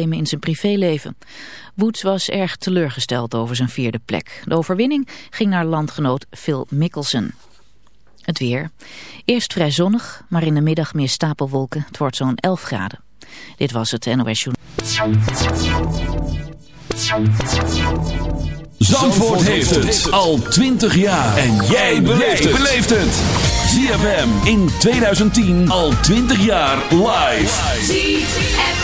in zijn privéleven. Woods was erg teleurgesteld over zijn vierde plek. De overwinning ging naar landgenoot Phil Mickelson. Het weer. Eerst vrij zonnig, maar in de middag meer stapelwolken. Het wordt zo'n 11 graden. Dit was het NOS Journal. Zandvoort heeft het al 20 jaar. En jij beleeft het. ZFM in 2010 al 20 jaar live.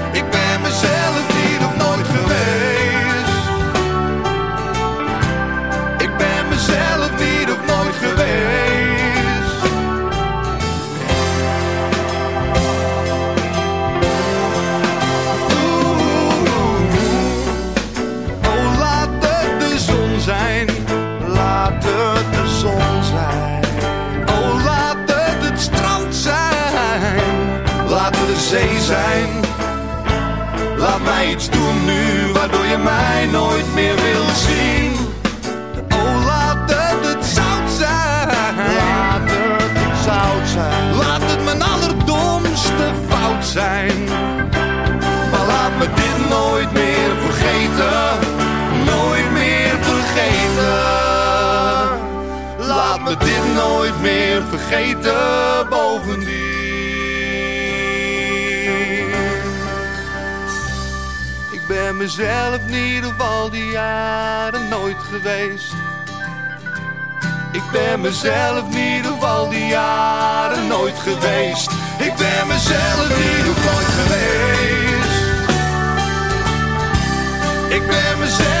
Ben mezelf niet of al die jaren nooit geweest. Ik ben mezelf niet of nooit geweest. Ik ben mezelf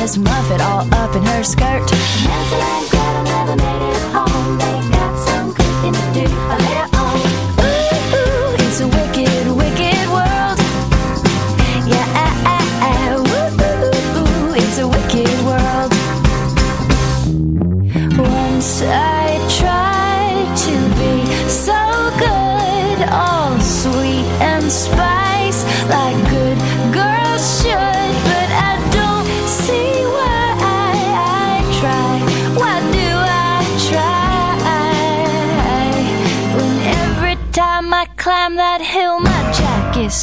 Miss Muffet all up in her skirt. Hansel and Gretel never made it home. They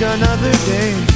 Another day.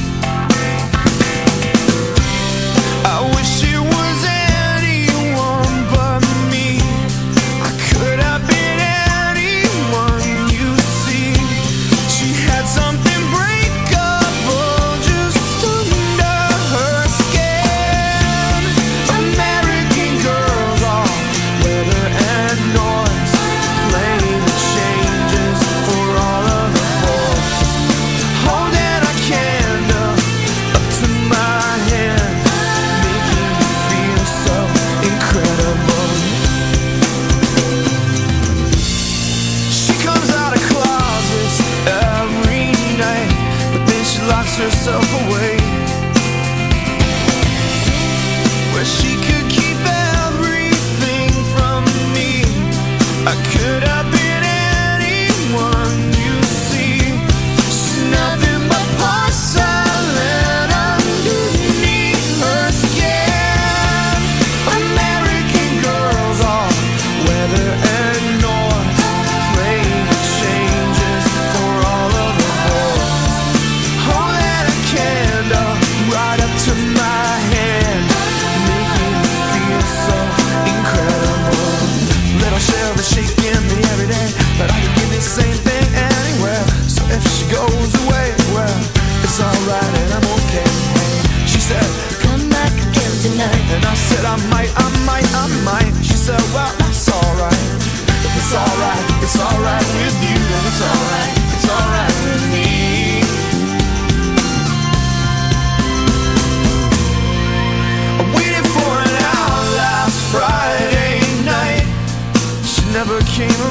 Came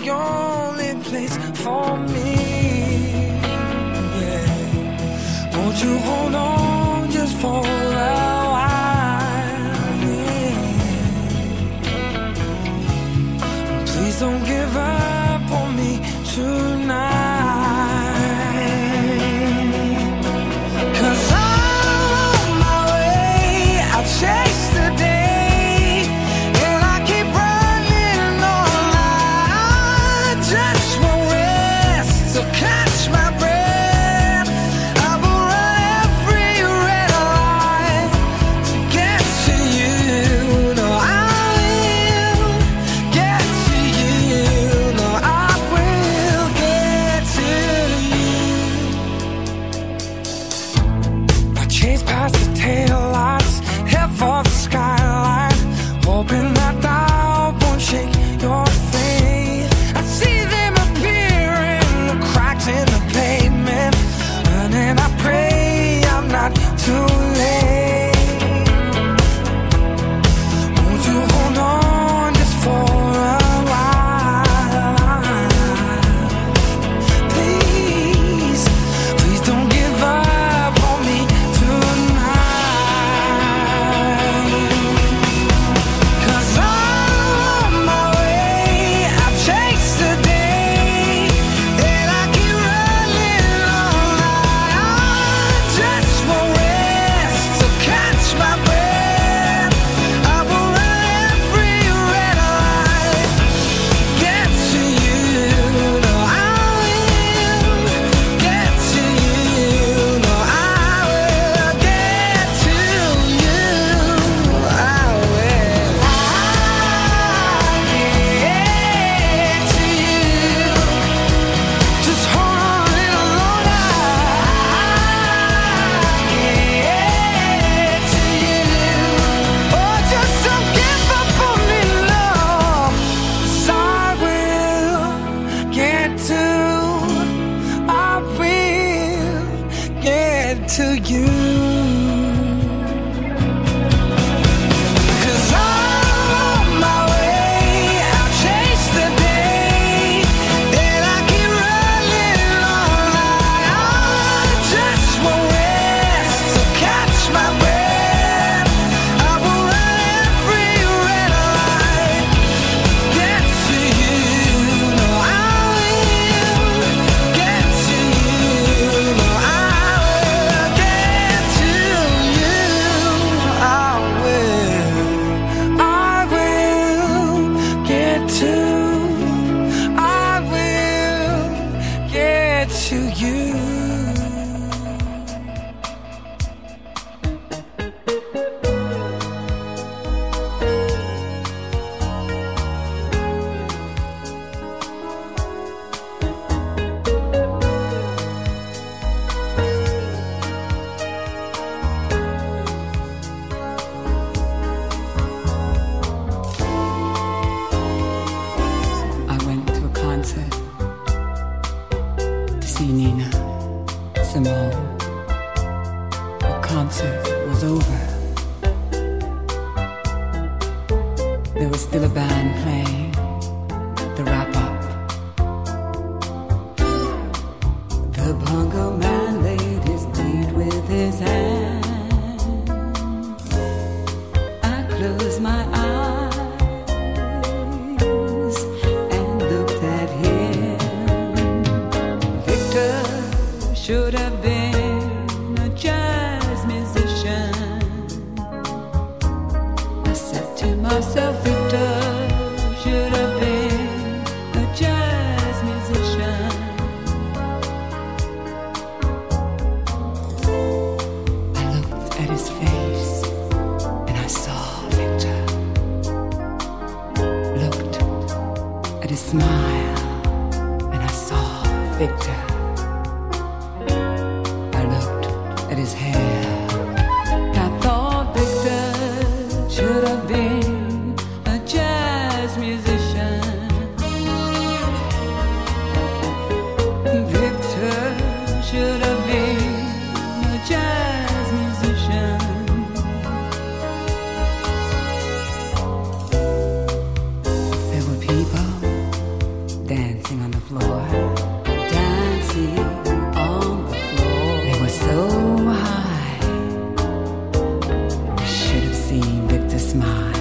the only place for me. smile.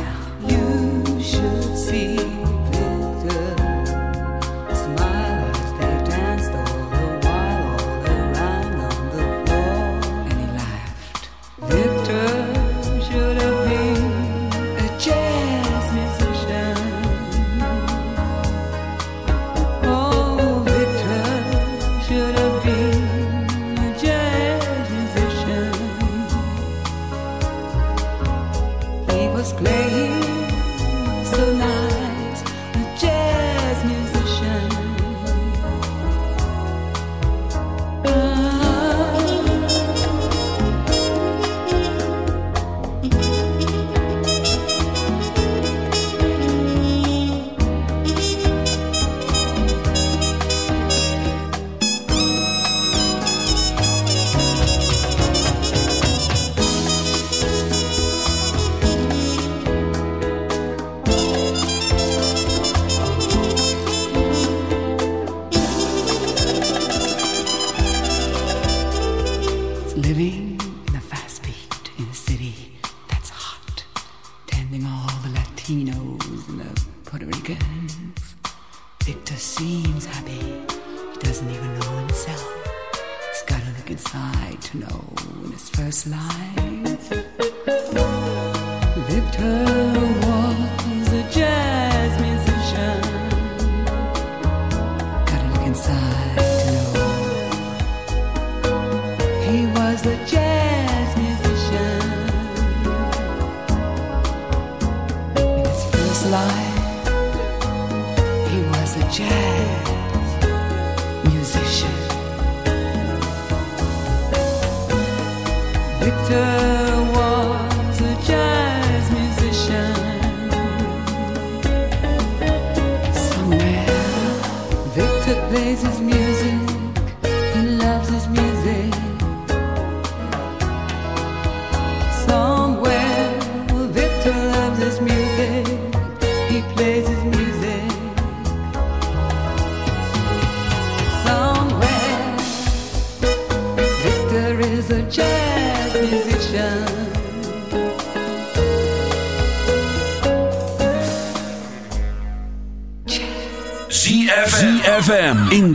winter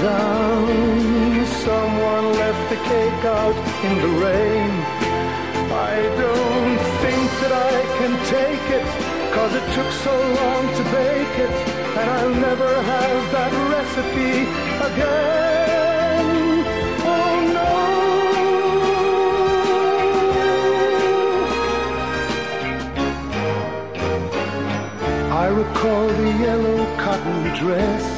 Down. Someone left the cake out in the rain. I don't think that I can take it, cause it took so long to bake it, and I'll never have that recipe again. Oh no. I recall the yellow cotton dress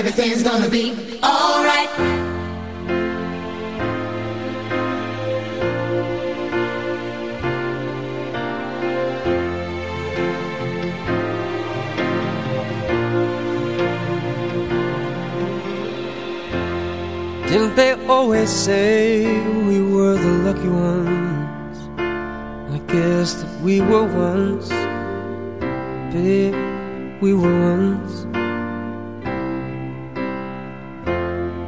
everything's gonna be alright. Didn't they always say we were the lucky ones? I guess that we were once, babe, we were once.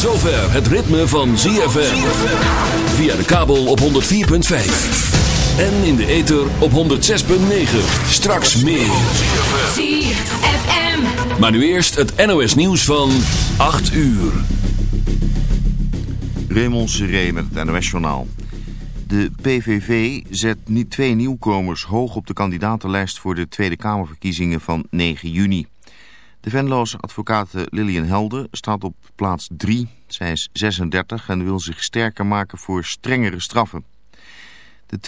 zover het ritme van ZFM. Via de kabel op 104.5. En in de ether op 106.9. Straks meer. ZFM. Maar nu eerst het NOS nieuws van 8 uur. Raymond Seré met het NOS-journaal. De PVV zet niet twee nieuwkomers hoog op de kandidatenlijst voor de Tweede Kamerverkiezingen van 9 juni. De Venloze advocate Lillian Helder staat op plaats 3. Zij is 36 en wil zich sterker maken voor strengere straffen. De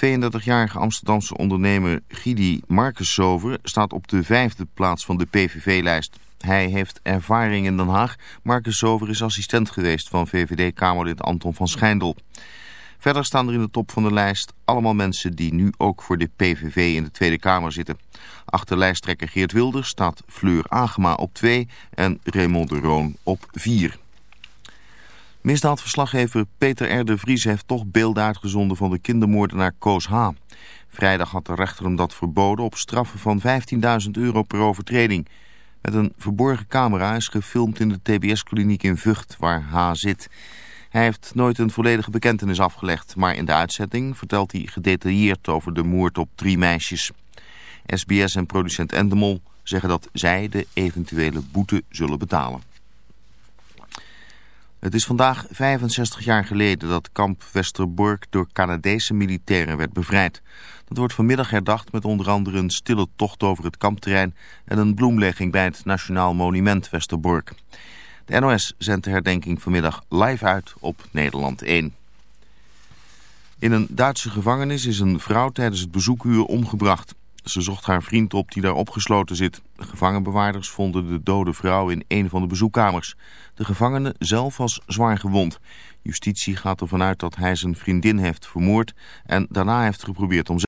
32-jarige Amsterdamse ondernemer Gidi Marcussover staat op de vijfde plaats van de PVV-lijst. Hij heeft ervaring in Den Haag. Marcussover is assistent geweest van VVD-Kamerlid Anton van Schijndel. Verder staan er in de top van de lijst allemaal mensen die nu ook voor de PVV in de Tweede Kamer zitten. Achter lijsttrekker Geert Wilders staat Fleur Agema op 2 en Raymond de Roon op 4. Misdaadverslaggever Peter R. de Vries heeft toch beelden uitgezonden van de kindermoordenaar Koos H. Vrijdag had de rechter hem dat verboden op straffen van 15.000 euro per overtreding. Met een verborgen camera is gefilmd in de TBS-kliniek in Vught waar H. zit. Hij heeft nooit een volledige bekentenis afgelegd, maar in de uitzetting vertelt hij gedetailleerd over de moord op drie meisjes. SBS en producent Endemol zeggen dat zij de eventuele boete zullen betalen. Het is vandaag 65 jaar geleden dat kamp Westerbork door Canadese militairen werd bevrijd. Dat wordt vanmiddag herdacht met onder andere een stille tocht over het kampterrein en een bloemlegging bij het Nationaal Monument Westerbork. De NOS zendt de herdenking vanmiddag live uit op Nederland 1. In een Duitse gevangenis is een vrouw tijdens het bezoekuur omgebracht. Ze zocht haar vriend op die daar opgesloten zit. De gevangenbewaarders vonden de dode vrouw in een van de bezoekkamers. De gevangene zelf was zwaar gewond. Justitie gaat ervan uit dat hij zijn vriendin heeft vermoord en daarna heeft geprobeerd om